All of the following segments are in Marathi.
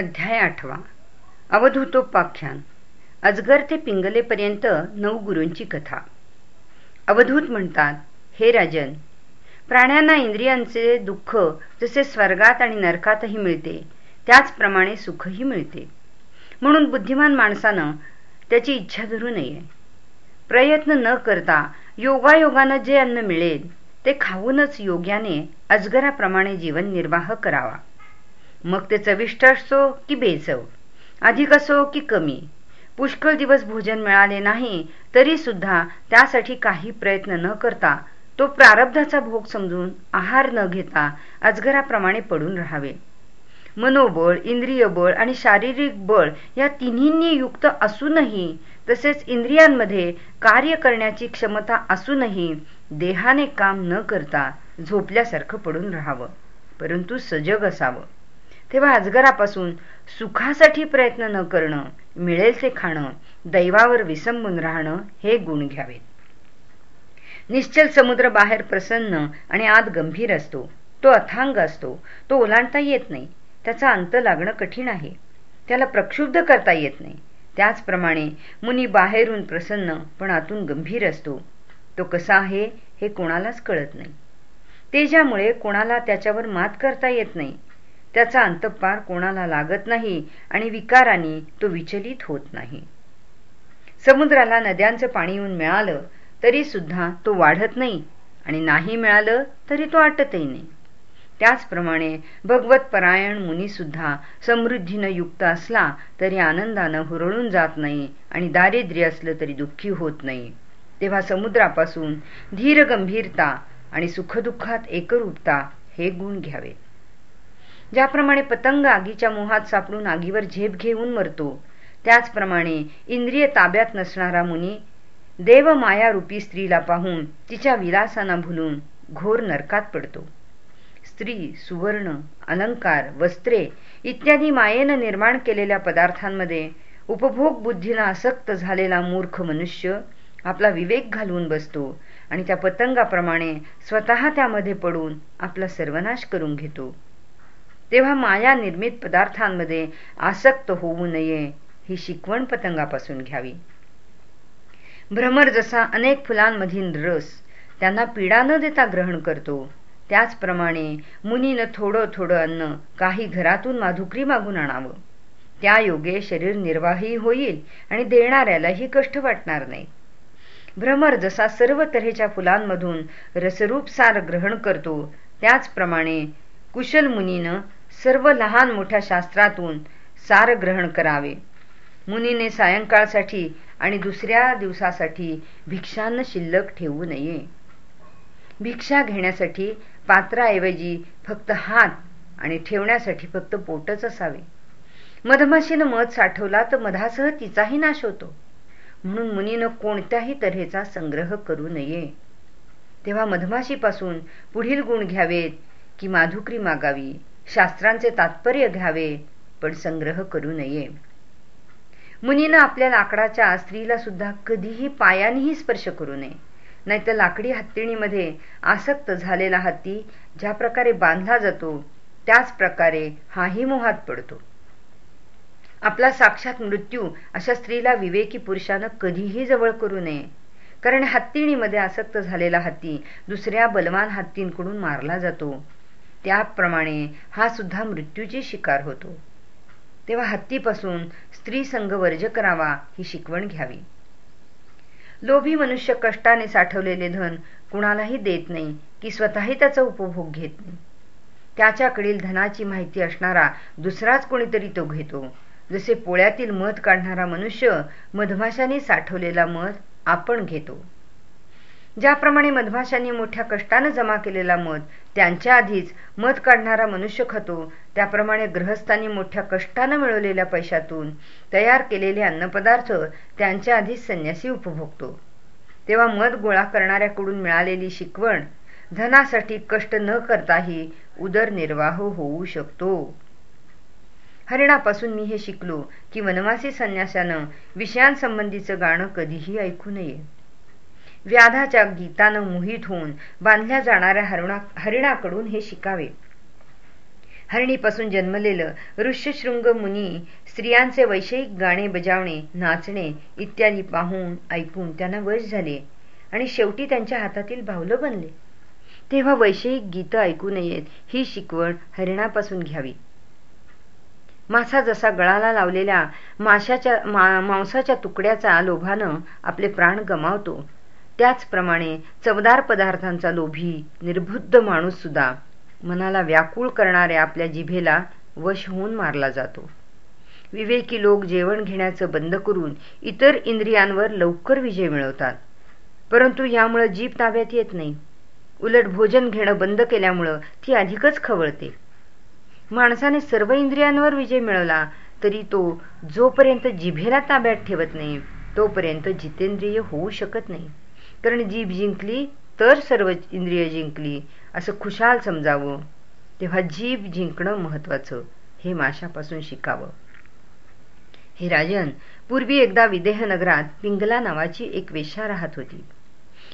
अध्याय आठवा. अवधूतोपाख्यान. अजगर ते पिंगलेपर्यंत नऊ गुरूंची कथा. अवधूत म्हणतात हे राजन प्राण्यांना इंद्रियांचे दुःख जसे स्वर्गात आणि नरकातही मिळते त्याचप्रमाणे सुखही मिळते. म्हणून बुद्धिमान माणसानं त्याची इच्छा धरू नये. प्रयत्न न करता योगायोगानं जे अन्न मिळेल ते खाऊनच योग्याने अजगराप्रमाणे जीवन निर्वाह करावा. मग ते चविष्ट असो की बेचव. अधिक असो की कमी. पुष्कळ दिवस भोजन मिळाले नाही तरी सुद्धा त्यासाठी काही प्रयत्न न करता तो प्रारब्धाचा भोग समजून आहार न घेता अजगराप्रमाणे पडून राहावे. मनोबळ इंद्रिय बळ आणि शारीरिक बळ या तिन्हींनी युक्त असूनही तसेच इंद्रियांमध्ये कार्य करण्याची क्षमता असूनही देहाने काम न करता झोपल्यासारखं पडून राहावं. परंतु सजग असावं. तेव्हा अजगरापासून सुखासाठी प्रयत्न न करणं मिळेल ते खाणं दैवावर विसंबून राहणं हे गुण घ्यावेत. निश्चल समुद्र बाहेर प्रसन्न आणि आत गंभीर असतो. तो अथांग असतो. तो ओलांडता येत नाही. त्याचा अंत लागणं कठीण आहे. त्याला प्रक्षुब्ध करता येत नाही. त्याचप्रमाणे मुनी बाहेरून प्रसन्न पण आतून गंभीर असतो. तो कसा आहे हे कोणालाच कळत नाही. तेजामुळे कोणाला त्याच्यावर मात करता येत नाही त्याचा अंतपार कोणाला लागत नाही आणि विकारांनी तो विचलित होत नाही. समुद्राला नद्यांचं पाणी येऊन मिळालं तरी सुद्धा तो वाढत नाही आणि नाही मिळालं तरी तो आटतही नाही. त्याचप्रमाणे भगवत परायण मुनी सुद्धा समृद्धीनं युक्त असला तरी आनंदानं हुरळून जात नाही आणि दारिद्र्य असलं तरी दुःखी होत नाही. तेव्हा समुद्रापासून धीर गंभीरता आणि सुखदुःखात एकरूपता हे गुण घ्यावे. ज्याप्रमाणे पतंग आगीच्या मोहात सापडून आगीवर झेप घेऊन मरतो त्याचप्रमाणे इंद्रिय ताब्यात नसणारा मुनी देव मायारूपी स्त्रीला पाहून तिच्या विलासांना भुलून घोर नरकात पडतो. स्त्री सुवर्ण अलंकार वस्त्रे इत्यादी मायेनं निर्माण केलेल्या पदार्थांमध्ये उपभोग बुद्धीला आसक्त झालेला मूर्ख मनुष्य आपला विवेक घालवून बसतो आणि त्या पतंगाप्रमाणे स्वतः त्यामध्ये पडून आपला सर्वनाश करून घेतो. तेव्हा माया निर्मित पदार्थांमध्ये आसक्त होऊ नये ही शिकवण पतंगापासून घ्यावी. भ्रमर जसा अनेक फुलांमधील रस त्यांना पीडा न देता ग्रहण करतो त्याचप्रमाणे मुनीनं थोडं थोडं अन्न काही घरातून माधुकरी मागून आणावं. त्या योगे शरीर निर्वाही होईल आणि देणाऱ्यालाही कष्ट वाटणार नाही. भ्रमर जसा सर्व तऱ्हेच्या फुलांमधून रसरूप सार ग्रहण करतो त्याचप्रमाणे कुशल मुनीनं सर्व लहान मोठ्या शास्त्रातून सार ग्रहण करावे. मुनीने सायंकाळसाठी आणि दुसऱ्या दिवसासाठी भिक्षांना शिल्लक ठेवू नये. भिक्षा घेण्यासाठी पात्राऐवजी फक्त हात आणि ठेवण्यासाठी फक्त पोटच असावे. मधमाशीनं मध साठवला तर मधासह तिचाही नाश होतो. म्हणून मुनीनं कोणत्याही तऱ्हेचा संग्रह करू नये. तेव्हा मधमाशीपासून पुढील गुण घ्यावेत की माधुकरी मागावी. शास्त्रांचे तात्पर्य घ्यावे पण संग्रह करू नये. मुनीनं आपल्या लाकडाच्या स्त्रीला सुद्धा कधीही पायानेही स्पर्श करू नये. नाहीतर लाकडी हत्तीणीमध्ये आसक्त झालेला हत्ती ज्या प्रकारे बांधला जातो त्याच प्रकारे हाही मोहात पडतो. आपला साक्षात मृत्यू अशा स्त्रीला विवेकी पुरुषानं कधीही जवळ करू नये. कारण हत्तीणीमध्ये आसक्त झालेला हत्ती दुसऱ्या बलवान हत्तींकडून मारला जातो. त्याप्रमाणे हा सुद्धा मृत्यूची शिकार होतो. तेव्हा हत्तीपासून स्त्री संघ वर्ज करावा ही शिकवण घ्यावी. लोभी मनुष्य कष्टाने साठवलेले धन कुणालाही देत नाही की स्वतःही त्याचा उपभोग घेत नाही. त्याच्याकडील धनाची माहिती असणारा दुसराच कोणीतरी तो घेतो. जसे पोळ्यातील मध काढणारा मनुष्य मधमाशाने साठवलेला मध आपण घेतो. ज्याप्रमाणे मधमाशांनी मोठ्या कष्टाने जमा केलेला मध त्यांच्या आधीच मध काढणारा मनुष्य खातो त्याप्रमाणे ग्रहस्थांनी मोठ्या कष्टानं मिळवलेल्या पैशातून तयार केलेले अन्नपदार्थ त्यांच्या आधीच संन्यासी उपभोगतो. तेव्हा मध गोळा करणाऱ्याकडून मिळालेली शिकवण धनासाठी कष्ट न करताही उदरनिर्वाह होऊ शकतो. हरिणापासून मी हे शिकलो की वनवासी संन्यासानं विषयांसंबंधीचं गाणं कधीही ऐकू नये. व्याधाच्या गीतानं मोहित होऊन बांधल्या जाणाऱ्या हरिणाकडून हे शिकावे. हरणीपासून जन्मलेलं ऋष्यशृंग मुनी स्त्रियांचे वैषयिक गाणे बजावणे नाचणे इत्यादी पाहून ऐकून त्यांना वश झाले आणि शेवटी त्यांच्या हातातील भावलं बनले. तेव्हा वैषयिक गीत ऐकू नयेत ही शिकवण हरिणापासून घ्यावी. मासा जसा गळाला लावलेल्या माशाच्या मा, मांसाच्या तुकड्याचा लोभानं आपले प्राण गमावतो त्याचप्रमाणे चवदार पदार्थांचा लोभी निर्बुद्ध माणूस सुद्धा मनाला व्याकुळ करणाऱ्या आपल्या जिभेला वश होऊन मारला जातो. विवेकी लोक जेवण घेण्याचं बंद करून इतर इंद्रियांवर लवकर विजय मिळवतात. परंतु यामुळे जीभ ताब्यात येत नाही. उलट भोजन घेणं बंद केल्यामुळं ती अधिकच खवळते. माणसाने सर्व इंद्रियांवर विजय मिळवला तरी तो जोपर्यंत जिभेला ताब्यात ठेवत नाही तोपर्यंत जितेंद्रिय होऊ शकत नाही. कारण जीभ जिंकली तर सर्व इंद्रिय जिंकली असं खुशाल समजावं. तेव्हा जीभ जिंकणं महत्वाचं. हे माशापासून शिकावं. हे राजन पूर्वी एकदा विदेह नगरात पिंगला नावाची एक वेश्या राहत होती.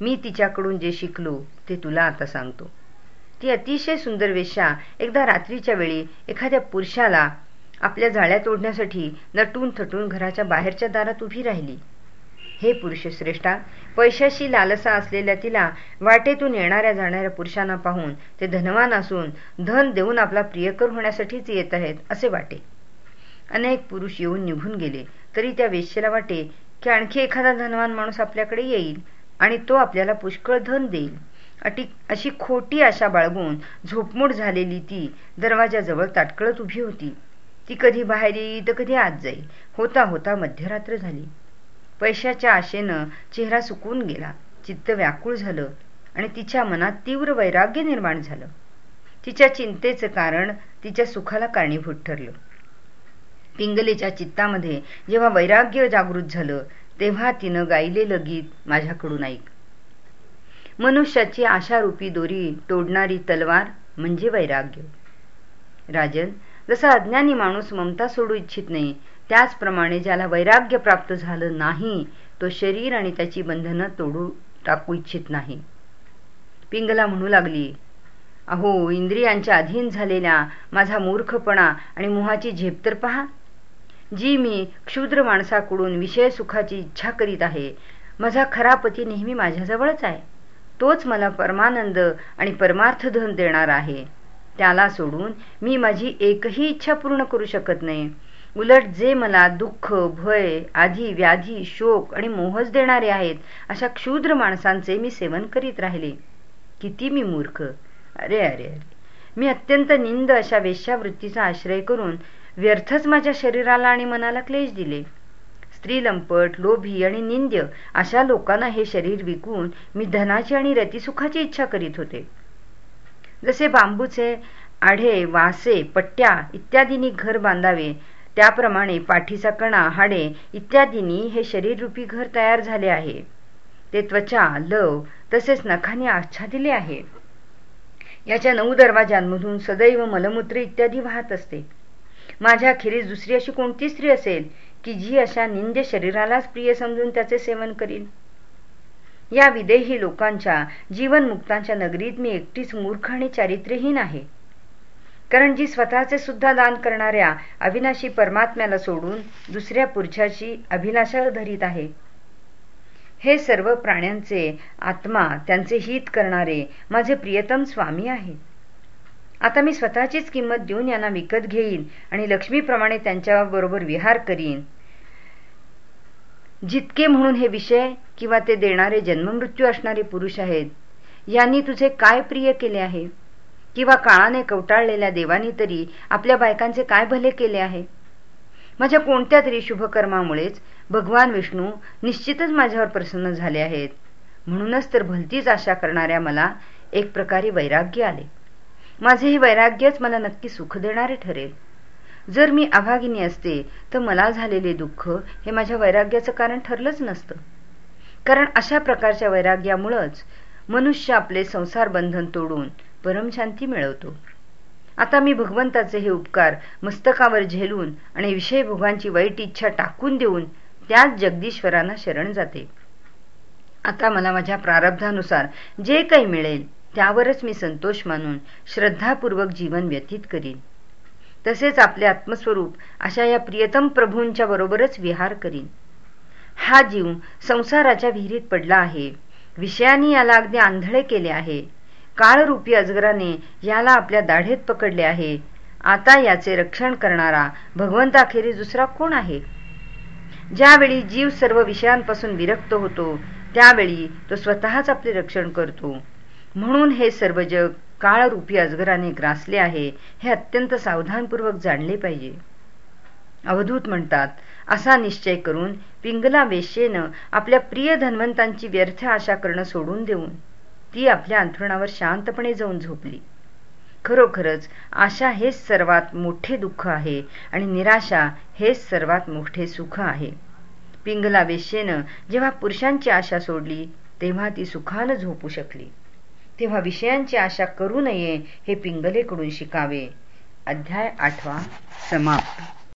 मी तिच्याकडून जे शिकलो ते तुला आता सांगतो. ती अतिशय सुंदर वेश्या एकदा रात्रीच्या वेळी एखाद्या पुरुषाला आपल्या जाळ्या तोडण्यासाठी नटून थटून घराच्या बाहेरच्या दारात उभी राहिली. हे पुरुष श्रेष्ठा पैशाशी लालसा असलेल्या तिला वाटेतून येणाऱ्या जाणाऱ्या पुरुषांना पाहून ते धनवान असून धन देऊन आपला प्रियकर होण्यासाठीच येत आहेत असे वाटे. अनेक पुरुष येऊन निघून गेले तरी त्या वेश्येला वाटे की आणखी एखादा धनवान माणूस आपल्याकडे येईल आणि तो आपल्याला पुष्कळ धन देईल. अटी अशी खोटी आशा बाळगून झोपमूड झालेली ती दरवाजाजवळ ताटकळत उभी होती. ती कधी बाहेर येईल तर कधी आत जाईल. होता होता मध्यरात्र झाली. पैशाच्या आशेनं चेहरा सुकून गेला. चित्त व्याकुळ झालं आणि तिच्या मनात तीव्र वैराग्य निर्माण झालं. तिच्या चिंतेचं कारण तिच्या सुखाला कारणीभूत ठरलं. पिंगलेच्या चित्तामध्ये जेव्हा वैराग्य जागृत झालं तेव्हा तिनं गायलेलं गीत माझ्याकडून ऐक. मनुष्याची आशारूपी दोरी तोडणारी तलवार म्हणजे वैराग्य. राजन जसा अज्ञानी माणूस ममता सोडू इच्छित नाही त्याचप्रमाणे ज्याला वैराग्य प्राप्त झालं नाही तो शरीर आणि त्याची बंधनं तोडू टाकू इच्छित नाही. पिंगला म्हणू लागली अहो इंद्रियांच्या अधीन झालेल्या माझा मूर्खपणा आणि मोहाची झेप तर पहा. जी मी क्षुद्र माणसाकडून विषय सुखाची इच्छा करीत आहे माझा खरा पती नेहमी माझ्याजवळच आहे. तोच मला परमानंद आणि परमार्थ धन देणार आहे. त्याला सोडून मी माझी एकही इच्छा पूर्ण करू शकत नाही. उलट जे मला दुःख भय आधी व्याधी शोक आणि मोहच देणारे आहेत अशा क्षुद्र माणसांचे मी सेवन करीत राहिले. किती मी मूर्ख. अरे अरे अरे. मी अत्यंत निंद अशा वेश्यावृत्तीचा आश्रय करून व्यर्थच माझ्या शरीराला आणि मनाला क्लेश दिले. स्त्री लंपट लोभी आणि निंद्य अशा लोकांना हे शरीर विकून मी धनाची आणि रतिसुखाची इच्छा करीत होते. जसे बांबूचे आढे वासे पट्ट्या इत्यादींनी घर बांधावे त्याप्रमाणे पाठीचा कणा हाडे इत्यादींनी हे शरीररूपी घर तयार झाले आहे. ते त्वचा लव तसेच नखाने आच्छादिले आहे. याच्या नऊ दरवाजांमधून सदैव मलमूत्र इत्यादी वाहत असते. माझ्या खेरीज दुसरी अशी कोणती स्त्री असेल की जी अशा निंद्य शरीरालाच प्रिय समजून त्याचे सेवन करील या विदेही लोकांच्या जीवनमुक्तांच्या नगरीत मी एकटीच मूर्ख आणि चारित्र्यहीन आहे. कारण जी स्वतःचे सुद्धा दान करणाऱ्या अविनाशी परमात्म्याला सोडून दुसऱ्या पुरुषाची अभिलाषा धरीत आहे. हे सर्व प्राण्यांचे आत्मा त्यांचे हित करणारे माझे प्रियतम स्वामी आहे. आता मी स्वतःचीच किंमत देऊन यांना विकत घेईन आणि लक्ष्मीप्रमाणे त्यांच्याबरोबर विहार करीन. जितके म्हणून हे विषय किंवा ते देणारे जन्ममृत्यू असणारे पुरुष आहेत यांनी तुझे काय प्रिय केले आहे? किंवा काळाने कवटाळलेल्या देवानी तरी आपल्या बायकांचे काय भले केले आहे? माझ्या कोणत्या तरी शुभकर्मामुळेच भगवान विष्णू निश्चितच माझ्यावर प्रसन्न झाले आहेत. म्हणूनच तर भलतीच आशा करणाऱ्या मला एक प्रकारे वैराग्य आले. माझे हे वैराग्यच मला नक्की सुख देणारे ठरेल. जर मी अभागिनी असते तर मला झालेले दुःख हे माझ्या वैराग्याचं कारण ठरलंच नसतं. कारण अशा प्रकारच्या वैराग्यामुळंच मनुष्य आपले संसार बंधन तोडून परमशांती मिळवतो. आता मी भगवंताचे हे उपकार मस्तकावर झेलून आणि विषय भोगांची वाईट इच्छा टाकून देऊन त्याच जगदीश्वरांना शरण जाते. आता मला माझ्या प्रारब्धानुसार जे काही मिळेल त्यावरच मी संतोष मानून श्रद्धापूर्वक जीवन व्यतीत करीन. तसेच आपले आत्मस्वरूप अशा या प्रियतम प्रभूंच्या बरोबरच विहार करीन. हा जीव संसाराच्या विहिरीत पडला आहे. विषयांनी याला अगदी आंधळे केले आहे. काळरूपी अजगराने याला आपल्या दाढेत पकडले आहे. आता याचे रक्षण करणारा भगवंताखेरी दुसरा कोण आहे? ज्यावेळी जीव सर्व विषयांपासून विरक्त होतो त्यावेळी तो स्वतःच आपले रक्षण करतो. म्हणून हे सर्व जग काळरूपी अजगराने ग्रासले आहे हे अत्यंत सावधानपूर्वक जाणले पाहिजे. अवधूत म्हणतात असा निश्चय करून पिंगला वेश्येनं आपल्या प्रिय धन्वंतांची व्यर्थ आशा करणं सोडून देऊन ती आपल्या अंथरुणावर शांतपणे जाऊन झोपली. खरोखरच आशा हेच सर्वात मोठे दुःख आहे आणि निराशा हेच सर्वात मोठे सुख आहे. पिंगला वेश्येनं जेव्हा पुरुषांची आशा सोडली तेव्हा ती सुखानं झोपू शकली. तेव्हा विषयांची आशा करू नये हे पिंगलेकडून शिकावे. अध्याय आठवा समाप्त.